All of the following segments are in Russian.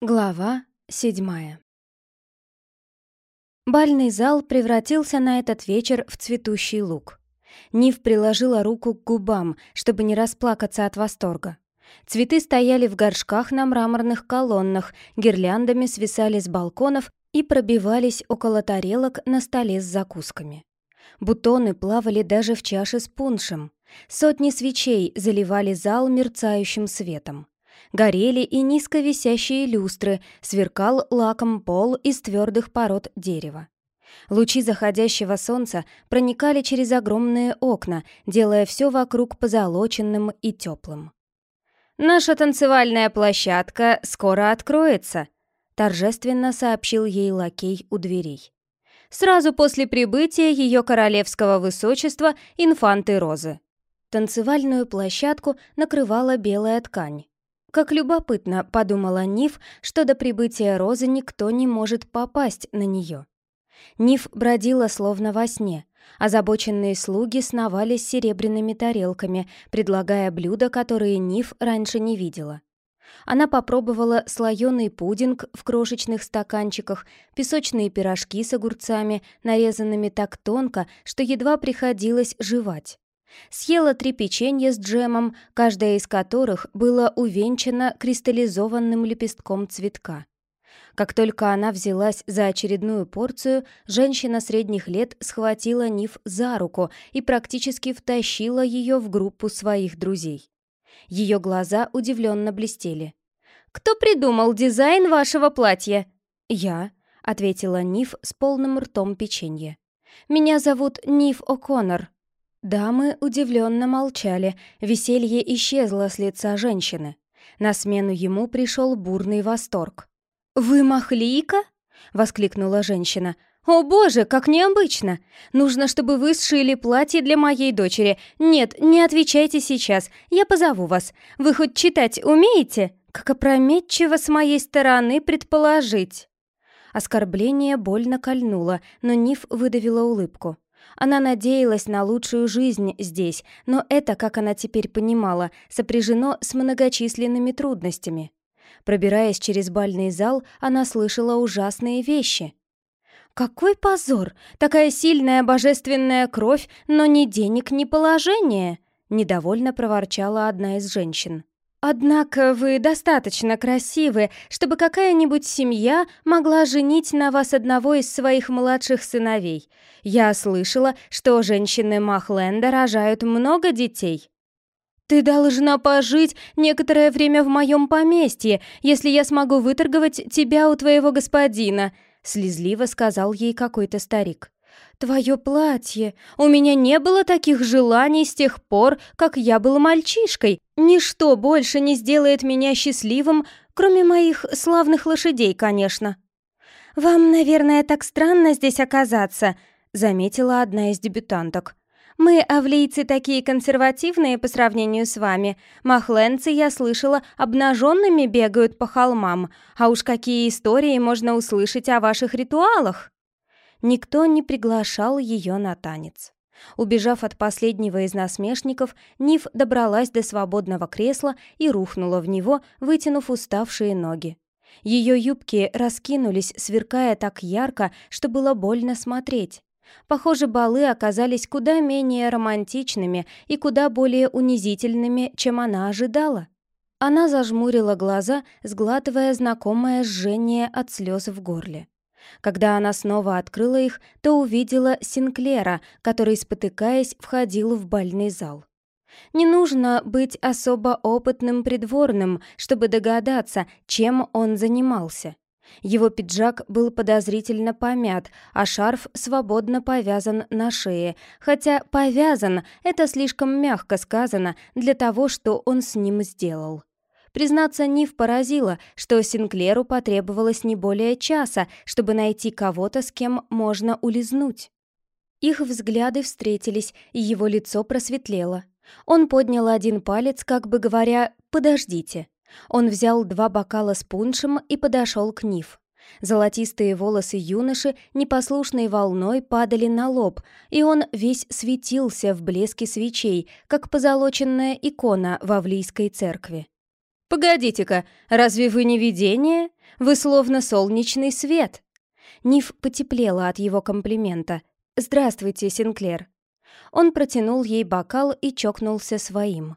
Глава седьмая Бальный зал превратился на этот вечер в цветущий луг. Нив приложила руку к губам, чтобы не расплакаться от восторга. Цветы стояли в горшках на мраморных колоннах, гирляндами свисали с балконов и пробивались около тарелок на столе с закусками. Бутоны плавали даже в чаше с пуншем. Сотни свечей заливали зал мерцающим светом. Горели и низко висящие люстры, сверкал лаком пол из твердых пород дерева. Лучи заходящего солнца проникали через огромные окна, делая все вокруг позолоченным и теплым. «Наша танцевальная площадка скоро откроется», — торжественно сообщил ей лакей у дверей. «Сразу после прибытия ее королевского высочества инфанты Розы». Танцевальную площадку накрывала белая ткань. Как любопытно, подумала Ниф, что до прибытия Розы никто не может попасть на нее. Ниф бродила словно во сне. Озабоченные слуги сновали с серебряными тарелками, предлагая блюда, которые Ниф раньше не видела. Она попробовала слоеный пудинг в крошечных стаканчиках, песочные пирожки с огурцами, нарезанными так тонко, что едва приходилось жевать. Съела три печенья с джемом, каждое из которых было увенчано кристаллизованным лепестком цветка. Как только она взялась за очередную порцию, женщина средних лет схватила Ниф за руку и практически втащила ее в группу своих друзей. Ее глаза удивленно блестели. «Кто придумал дизайн вашего платья?» «Я», — ответила Ниф с полным ртом печенья. «Меня зовут Ниф О'Коннор», Дамы удивленно молчали, веселье исчезло с лица женщины. На смену ему пришел бурный восторг. «Вы махлийка?» — воскликнула женщина. «О боже, как необычно! Нужно, чтобы вы сшили платье для моей дочери. Нет, не отвечайте сейчас, я позову вас. Вы хоть читать умеете? Как опрометчиво с моей стороны предположить!» Оскорбление больно кольнуло, но Ниф выдавила улыбку. Она надеялась на лучшую жизнь здесь, но это, как она теперь понимала, сопряжено с многочисленными трудностями. Пробираясь через бальный зал, она слышала ужасные вещи. «Какой позор! Такая сильная божественная кровь, но ни денег, ни положения!» — недовольно проворчала одна из женщин. «Однако вы достаточно красивы, чтобы какая-нибудь семья могла женить на вас одного из своих младших сыновей. Я слышала, что женщины Махленда рожают много детей». «Ты должна пожить некоторое время в моем поместье, если я смогу выторговать тебя у твоего господина», — слезливо сказал ей какой-то старик. «Твое платье! У меня не было таких желаний с тех пор, как я был мальчишкой. Ничто больше не сделает меня счастливым, кроме моих славных лошадей, конечно». «Вам, наверное, так странно здесь оказаться», — заметила одна из дебютанток. «Мы, авлийцы, такие консервативные по сравнению с вами. Махленцы, я слышала, обнаженными бегают по холмам. А уж какие истории можно услышать о ваших ритуалах!» Никто не приглашал ее на танец. Убежав от последнего из насмешников, Ниф добралась до свободного кресла и рухнула в него, вытянув уставшие ноги. Ее юбки раскинулись, сверкая так ярко, что было больно смотреть. Похоже, балы оказались куда менее романтичными и куда более унизительными, чем она ожидала. Она зажмурила глаза, сглатывая знакомое жжение от слез в горле. Когда она снова открыла их, то увидела Синклера, который, спотыкаясь, входил в бальный зал. Не нужно быть особо опытным придворным, чтобы догадаться, чем он занимался. Его пиджак был подозрительно помят, а шарф свободно повязан на шее, хотя «повязан» — это слишком мягко сказано для того, что он с ним сделал. Признаться, Нив поразило, что Синклеру потребовалось не более часа, чтобы найти кого-то, с кем можно улизнуть. Их взгляды встретились, и его лицо просветлело. Он поднял один палец, как бы говоря «подождите». Он взял два бокала с пуншем и подошел к Нив. Золотистые волосы юноши непослушной волной падали на лоб, и он весь светился в блеске свечей, как позолоченная икона в Авлийской церкви. «Погодите-ка, разве вы не видение? Вы словно солнечный свет!» Ниф потеплела от его комплимента. «Здравствуйте, Синклер». Он протянул ей бокал и чокнулся своим.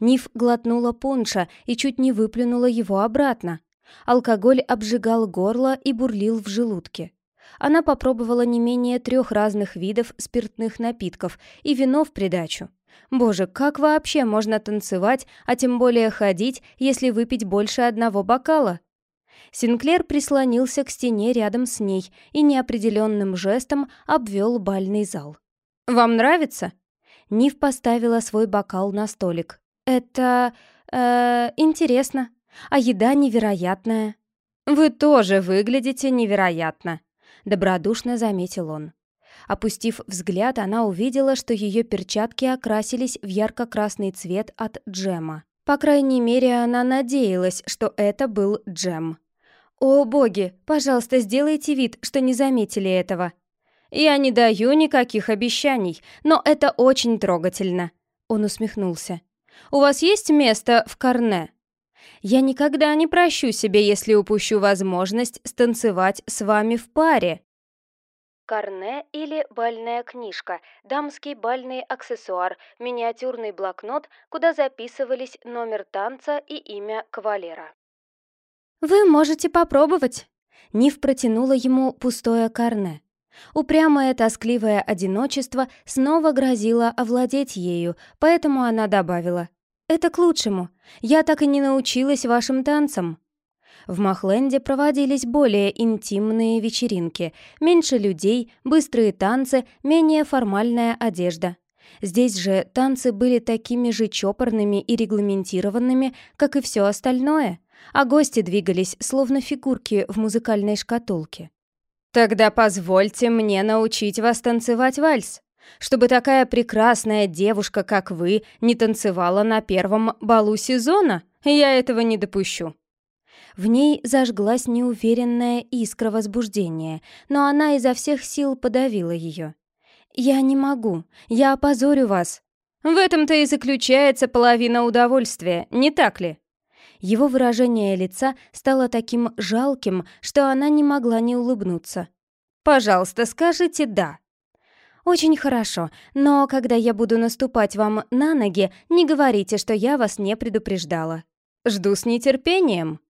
Ниф глотнула пунша и чуть не выплюнула его обратно. Алкоголь обжигал горло и бурлил в желудке. Она попробовала не менее трех разных видов спиртных напитков и вино в придачу. Боже, как вообще можно танцевать, а тем более ходить, если выпить больше одного бокала? Синклер прислонился к стене рядом с ней и неопределенным жестом обвел бальный зал. «Вам нравится?» Нив поставила свой бокал на столик. «Это... Э, интересно. А еда невероятная». «Вы тоже выглядите невероятно», — добродушно заметил он. Опустив взгляд, она увидела, что ее перчатки окрасились в ярко-красный цвет от джема. По крайней мере, она надеялась, что это был джем. «О, боги, пожалуйста, сделайте вид, что не заметили этого». «Я не даю никаких обещаний, но это очень трогательно», — он усмехнулся. «У вас есть место в Корне?» «Я никогда не прощу себе, если упущу возможность станцевать с вами в паре». Корне или бальная книжка, дамский бальный аксессуар, миниатюрный блокнот, куда записывались номер танца и имя кавалера. «Вы можете попробовать!» Нив протянула ему пустое карне. Упрямое тоскливое одиночество снова грозило овладеть ею, поэтому она добавила. «Это к лучшему. Я так и не научилась вашим танцам». В Махленде проводились более интимные вечеринки, меньше людей, быстрые танцы, менее формальная одежда. Здесь же танцы были такими же чопорными и регламентированными, как и все остальное а гости двигались, словно фигурки в музыкальной шкатулке. «Тогда позвольте мне научить вас танцевать вальс, чтобы такая прекрасная девушка, как вы, не танцевала на первом балу сезона. Я этого не допущу». В ней зажглась неуверенная искра возбуждения, но она изо всех сил подавила ее. «Я не могу, я опозорю вас». «В этом-то и заключается половина удовольствия, не так ли?» Его выражение лица стало таким жалким, что она не могла не улыбнуться. «Пожалуйста, скажите «да». «Очень хорошо, но когда я буду наступать вам на ноги, не говорите, что я вас не предупреждала. Жду с нетерпением».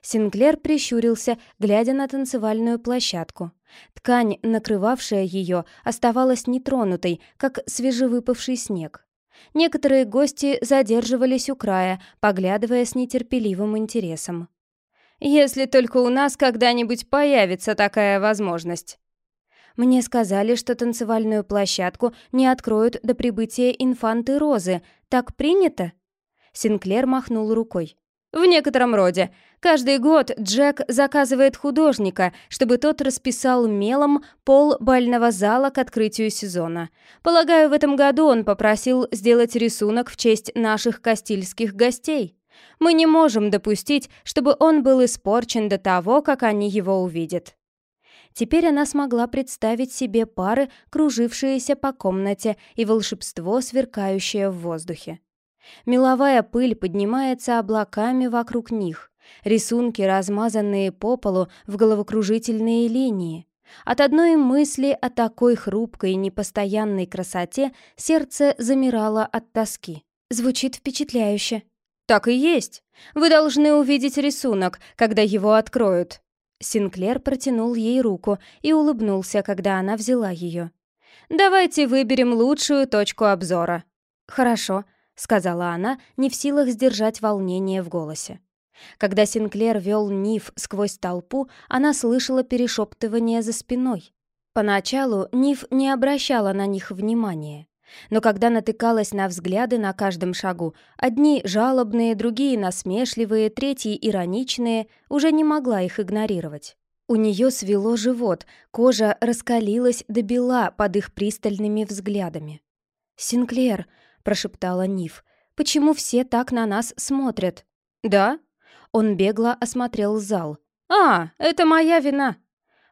Синклер прищурился, глядя на танцевальную площадку. Ткань, накрывавшая ее, оставалась нетронутой, как свежевыпавший снег. Некоторые гости задерживались у края, поглядывая с нетерпеливым интересом. «Если только у нас когда-нибудь появится такая возможность». Мне сказали, что танцевальную площадку не откроют до прибытия инфанты Розы. Так принято?» Синклер махнул рукой. В некотором роде. Каждый год Джек заказывает художника, чтобы тот расписал мелом пол бального зала к открытию сезона. Полагаю, в этом году он попросил сделать рисунок в честь наших кастильских гостей. Мы не можем допустить, чтобы он был испорчен до того, как они его увидят. Теперь она смогла представить себе пары, кружившиеся по комнате, и волшебство, сверкающее в воздухе. Меловая пыль поднимается облаками вокруг них, рисунки, размазанные по полу в головокружительные линии. От одной мысли о такой хрупкой и непостоянной красоте сердце замирало от тоски. Звучит впечатляюще. «Так и есть. Вы должны увидеть рисунок, когда его откроют». Синклер протянул ей руку и улыбнулся, когда она взяла ее. «Давайте выберем лучшую точку обзора». «Хорошо», — сказала она, не в силах сдержать волнение в голосе. Когда Синклер вел Ниф сквозь толпу, она слышала перешептывание за спиной. Поначалу Ниф не обращала на них внимания. Но когда натыкалась на взгляды на каждом шагу, одни жалобные, другие насмешливые, третьи ироничные, уже не могла их игнорировать. У нее свело живот, кожа раскалилась до бела под их пристальными взглядами. «Синклер», прошептала Ниф. «Почему все так на нас смотрят?» «Да?» Он бегло осмотрел зал. «А, это моя вина!»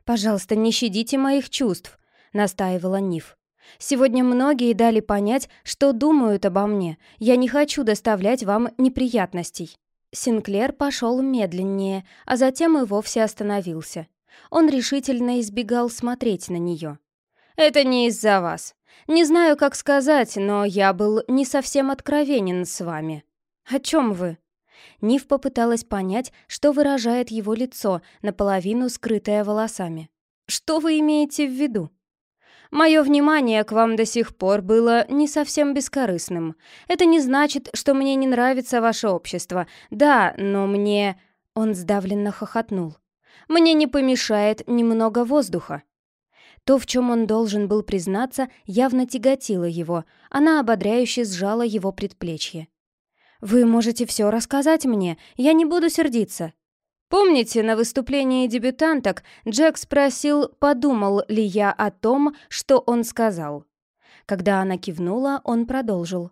«Пожалуйста, не щадите моих чувств», — настаивала Ниф. «Сегодня многие дали понять, что думают обо мне. Я не хочу доставлять вам неприятностей». Синклер пошел медленнее, а затем и вовсе остановился. Он решительно избегал смотреть на нее. «Это не из-за вас. Не знаю, как сказать, но я был не совсем откровенен с вами». «О чем вы?» Нив попыталась понять, что выражает его лицо, наполовину скрытое волосами. «Что вы имеете в виду?» Мое внимание к вам до сих пор было не совсем бескорыстным. Это не значит, что мне не нравится ваше общество. Да, но мне...» Он сдавленно хохотнул. «Мне не помешает немного воздуха». То, в чем он должен был признаться, явно тяготило его. Она ободряюще сжала его предплечье. «Вы можете все рассказать мне, я не буду сердиться». Помните, на выступлении дебютанток Джек спросил, подумал ли я о том, что он сказал. Когда она кивнула, он продолжил.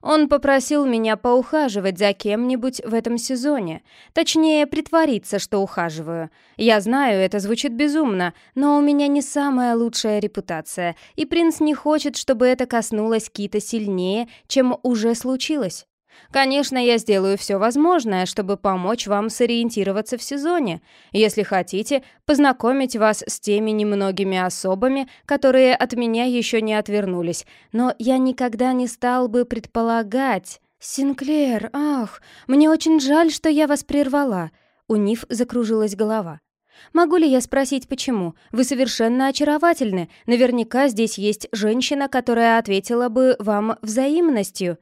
Он попросил меня поухаживать за кем-нибудь в этом сезоне. Точнее, притвориться, что ухаживаю. Я знаю, это звучит безумно, но у меня не самая лучшая репутация, и принц не хочет, чтобы это коснулось Кита сильнее, чем уже случилось. Конечно, я сделаю все возможное, чтобы помочь вам сориентироваться в сезоне. Если хотите, познакомить вас с теми немногими особами, которые от меня еще не отвернулись. Но я никогда не стал бы предполагать... «Синклер, ах, мне очень жаль, что я вас прервала». У Ниф закружилась голова. «Могу ли я спросить, почему? Вы совершенно очаровательны. Наверняка здесь есть женщина, которая ответила бы вам взаимностью».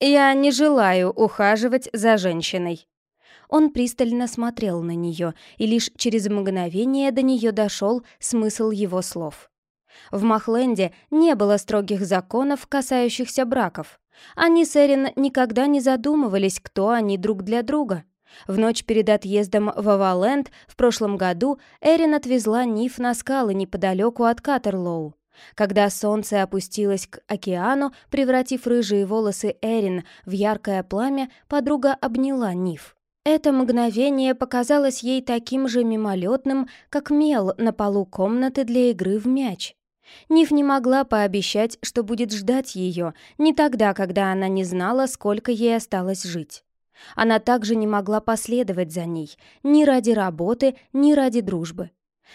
«Я не желаю ухаживать за женщиной». Он пристально смотрел на нее, и лишь через мгновение до нее дошел смысл его слов. В Махленде не было строгих законов, касающихся браков. Они с Эрин никогда не задумывались, кто они друг для друга. В ночь перед отъездом в Аваленд в прошлом году Эрин отвезла Ниф на скалы неподалеку от Катерлоу. Когда солнце опустилось к океану, превратив рыжие волосы Эрин в яркое пламя, подруга обняла Ниф. Это мгновение показалось ей таким же мимолетным, как мел на полу комнаты для игры в мяч. Ниф не могла пообещать, что будет ждать ее, не тогда, когда она не знала, сколько ей осталось жить. Она также не могла последовать за ней, ни ради работы, ни ради дружбы.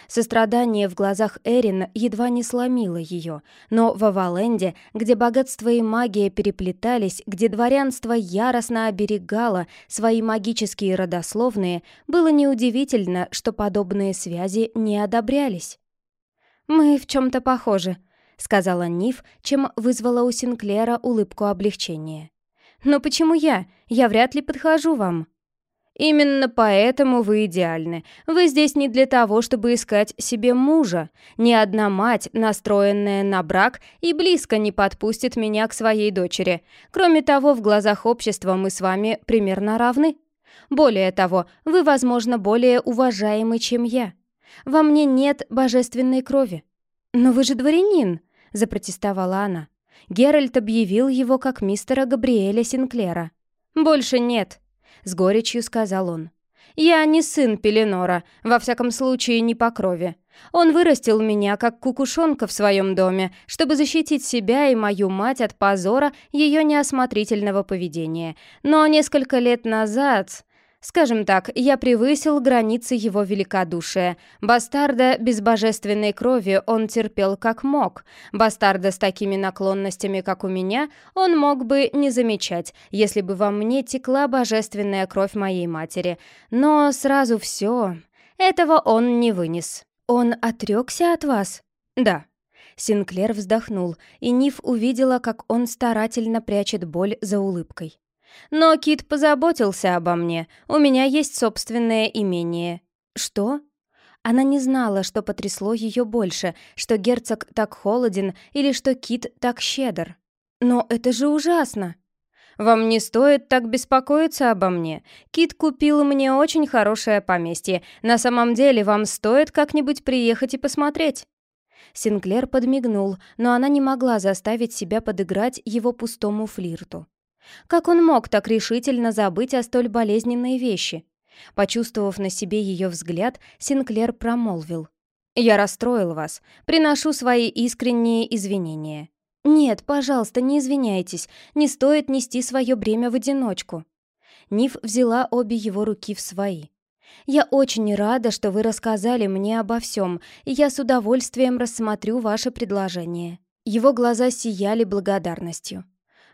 Сострадание в глазах Эрин едва не сломило ее, но в Аваленде, где богатство и магия переплетались, где дворянство яростно оберегало свои магические родословные, было неудивительно, что подобные связи не одобрялись. «Мы в чем-то похожи», — сказала Ниф, чем вызвала у Синклера улыбку облегчения. «Но почему я? Я вряд ли подхожу вам». Именно поэтому вы идеальны. Вы здесь не для того, чтобы искать себе мужа. Ни одна мать, настроенная на брак, и близко не подпустит меня к своей дочери. Кроме того, в глазах общества мы с вами примерно равны. Более того, вы, возможно, более уважаемы, чем я. Во мне нет божественной крови. Но вы же дворянин, запротестовала она. Геральт объявил его как мистера Габриэля Синклера. Больше нет, — с горечью сказал он. «Я не сын Пеленора, во всяком случае не по крови. Он вырастил меня как кукушонка в своем доме, чтобы защитить себя и мою мать от позора ее неосмотрительного поведения. Но несколько лет назад Скажем так, я превысил границы его великодушия. Бастарда без божественной крови он терпел как мог. Бастарда с такими наклонностями, как у меня, он мог бы не замечать, если бы во мне текла божественная кровь моей матери. Но сразу все. Этого он не вынес. Он отрекся от вас? Да. Синклер вздохнул, и Ниф увидела, как он старательно прячет боль за улыбкой. Но Кит позаботился обо мне. У меня есть собственное имение». «Что?» Она не знала, что потрясло ее больше, что герцог так холоден или что Кит так щедр. «Но это же ужасно!» «Вам не стоит так беспокоиться обо мне. Кит купил мне очень хорошее поместье. На самом деле вам стоит как-нибудь приехать и посмотреть». Синклер подмигнул, но она не могла заставить себя подыграть его пустому флирту. Как он мог так решительно забыть о столь болезненной вещи? Почувствовав на себе ее взгляд, Синклер промолвил. «Я расстроил вас. Приношу свои искренние извинения». «Нет, пожалуйста, не извиняйтесь. Не стоит нести свое бремя в одиночку». Ниф взяла обе его руки в свои. «Я очень рада, что вы рассказали мне обо всем, и я с удовольствием рассмотрю ваше предложение». Его глаза сияли благодарностью.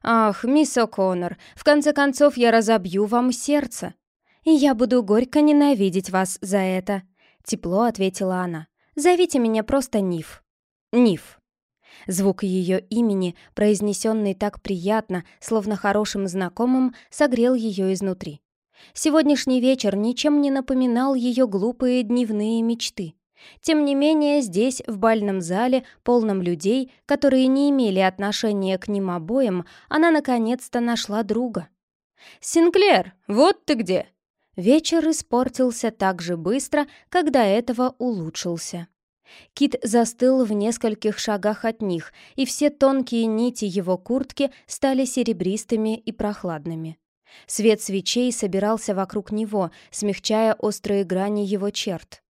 «Ах, мисс О'Коннор, в конце концов я разобью вам сердце. И я буду горько ненавидеть вас за это», — тепло ответила она. «Зовите меня просто Ниф». Ниф. Звук ее имени, произнесенный так приятно, словно хорошим знакомым, согрел ее изнутри. Сегодняшний вечер ничем не напоминал ее глупые дневные мечты. Тем не менее, здесь, в бальном зале, полном людей, которые не имели отношения к ним обоим, она наконец-то нашла друга. «Синклер, вот ты где!» Вечер испортился так же быстро, как до этого улучшился. Кит застыл в нескольких шагах от них, и все тонкие нити его куртки стали серебристыми и прохладными. Свет свечей собирался вокруг него, смягчая острые грани его черт.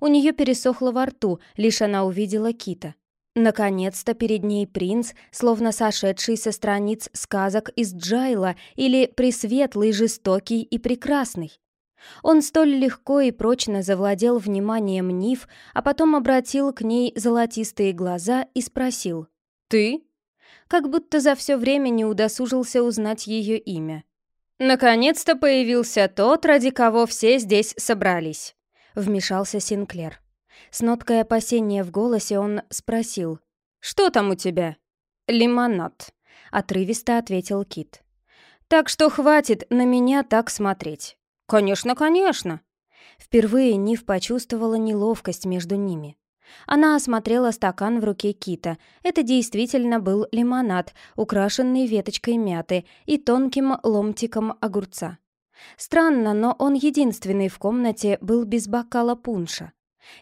У нее пересохло во рту, лишь она увидела Кита. Наконец-то перед ней принц, словно сошедший со страниц сказок из Джайла или пресветлый, жестокий и прекрасный. Он столь легко и прочно завладел вниманием Нив, а потом обратил к ней золотистые глаза и спросил «Ты?» Как будто за все время не удосужился узнать ее имя. «Наконец-то появился тот, ради кого все здесь собрались», — вмешался Синклер. С ноткой опасения в голосе он спросил «Что там у тебя?» «Лимонад», — отрывисто ответил Кит. «Так что хватит на меня так смотреть. «Конечно, конечно!» Впервые Нив почувствовала неловкость между ними. Она осмотрела стакан в руке Кита. Это действительно был лимонад, украшенный веточкой мяты и тонким ломтиком огурца. Странно, но он единственный в комнате был без бокала пунша.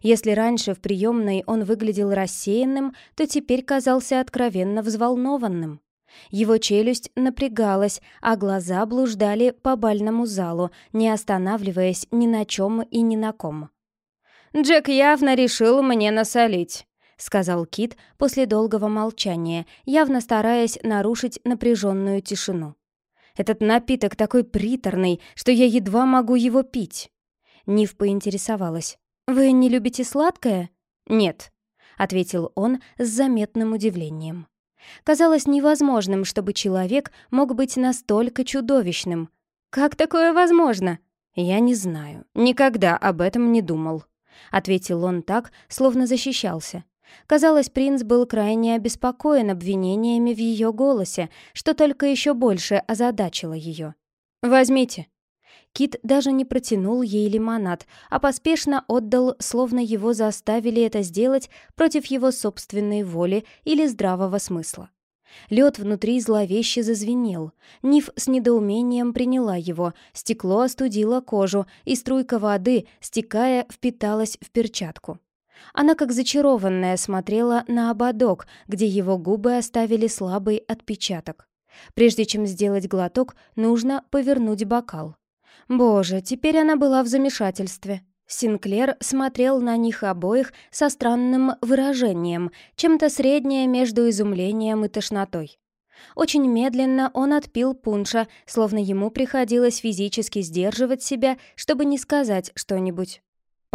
Если раньше в приемной он выглядел рассеянным, то теперь казался откровенно взволнованным. Его челюсть напрягалась, а глаза блуждали по бальному залу, не останавливаясь ни на чем и ни на ком. «Джек явно решил мне насолить», — сказал Кит после долгого молчания, явно стараясь нарушить напряженную тишину. «Этот напиток такой приторный, что я едва могу его пить». Нив поинтересовалась. «Вы не любите сладкое?» «Нет», — ответил он с заметным удивлением. Казалось невозможным, чтобы человек мог быть настолько чудовищным. «Как такое возможно?» «Я не знаю. Никогда об этом не думал», — ответил он так, словно защищался. Казалось, принц был крайне обеспокоен обвинениями в ее голосе, что только еще больше озадачило ее. «Возьмите». Кит даже не протянул ей лимонад, а поспешно отдал, словно его заставили это сделать против его собственной воли или здравого смысла. Лед внутри зловеще зазвенел. Ниф с недоумением приняла его, стекло остудило кожу, и струйка воды, стекая, впиталась в перчатку. Она как зачарованная смотрела на ободок, где его губы оставили слабый отпечаток. Прежде чем сделать глоток, нужно повернуть бокал. Боже, теперь она была в замешательстве. Синклер смотрел на них обоих со странным выражением, чем-то среднее между изумлением и тошнотой. Очень медленно он отпил пунша, словно ему приходилось физически сдерживать себя, чтобы не сказать что-нибудь.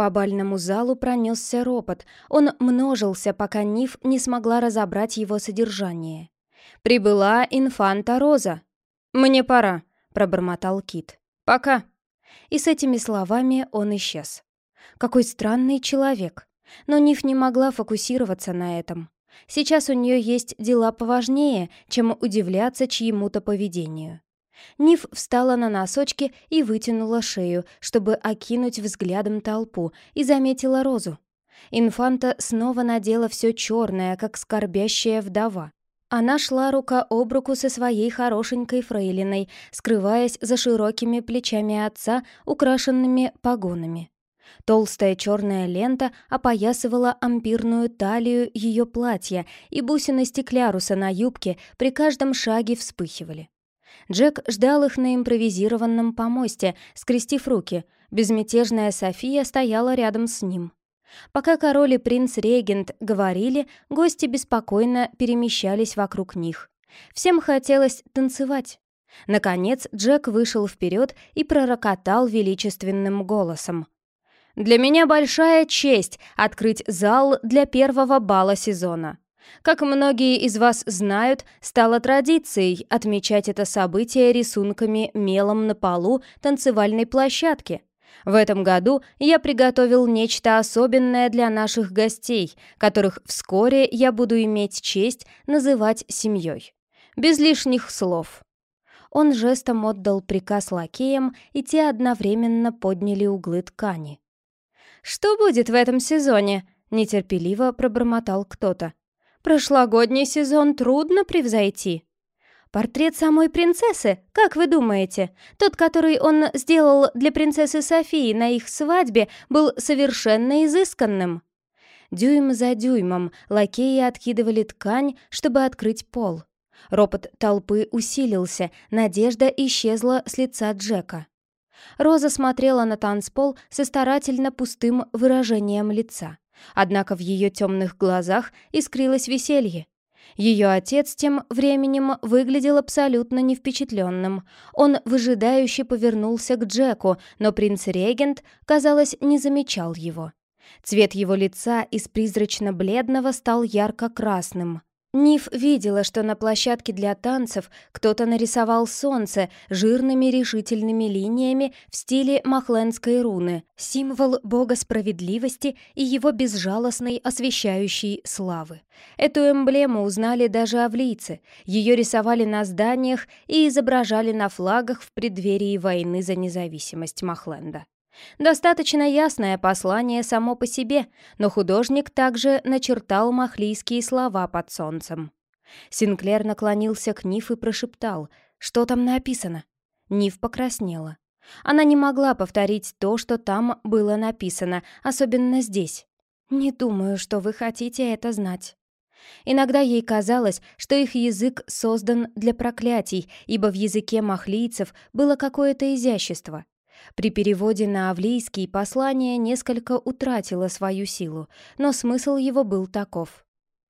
По бальному залу пронесся ропот. Он множился, пока Ниф не смогла разобрать его содержание. «Прибыла инфанта Роза». «Мне пора», — пробормотал Кит. «Пока». И с этими словами он исчез. Какой странный человек. Но Ниф не могла фокусироваться на этом. Сейчас у нее есть дела поважнее, чем удивляться чьему-то поведению. Ниф встала на носочки и вытянула шею, чтобы окинуть взглядом толпу, и заметила Розу. Инфанта снова надела все черное, как скорбящая вдова. Она шла рука об руку со своей хорошенькой фрейлиной, скрываясь за широкими плечами отца, украшенными погонами. Толстая черная лента опоясывала ампирную талию ее платья, и бусины стекляруса на юбке при каждом шаге вспыхивали. Джек ждал их на импровизированном помосте, скрестив руки. Безмятежная София стояла рядом с ним. Пока король и принц-регент говорили, гости беспокойно перемещались вокруг них. Всем хотелось танцевать. Наконец Джек вышел вперед и пророкотал величественным голосом. «Для меня большая честь открыть зал для первого бала сезона. Как многие из вас знают, стало традицией отмечать это событие рисунками мелом на полу танцевальной площадки. В этом году я приготовил нечто особенное для наших гостей, которых вскоре я буду иметь честь называть семьей. Без лишних слов. Он жестом отдал приказ лакеям, и те одновременно подняли углы ткани. «Что будет в этом сезоне?» — нетерпеливо пробормотал кто-то. «Прошлогодний сезон трудно превзойти». «Портрет самой принцессы, как вы думаете? Тот, который он сделал для принцессы Софии на их свадьбе, был совершенно изысканным». Дюйм за дюймом лакеи откидывали ткань, чтобы открыть пол. Ропот толпы усилился, надежда исчезла с лица Джека. Роза смотрела на танцпол со старательно пустым выражением лица. Однако в ее темных глазах искрилось веселье. Ее отец тем временем выглядел абсолютно невпечатленным. Он выжидающе повернулся к Джеку, но принц-регент, казалось, не замечал его. Цвет его лица из призрачно-бледного стал ярко-красным. Ниф видела, что на площадке для танцев кто-то нарисовал солнце жирными решительными линиями в стиле махленской руны, символ бога справедливости и его безжалостной освещающей славы. Эту эмблему узнали даже авлийцы, ее рисовали на зданиях и изображали на флагах в преддверии войны за независимость Махленда. Достаточно ясное послание само по себе, но художник также начертал махлийские слова под солнцем. Синклер наклонился к Ниф и прошептал, что там написано. Ниф покраснела. Она не могла повторить то, что там было написано, особенно здесь. «Не думаю, что вы хотите это знать». Иногда ей казалось, что их язык создан для проклятий, ибо в языке махлийцев было какое-то изящество. При переводе на авлийский послание несколько утратило свою силу, но смысл его был таков.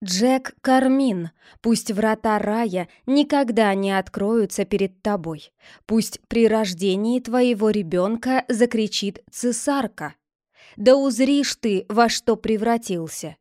«Джек Кармин, пусть врата рая никогда не откроются перед тобой. Пусть при рождении твоего ребенка закричит цесарка. Да узришь ты, во что превратился.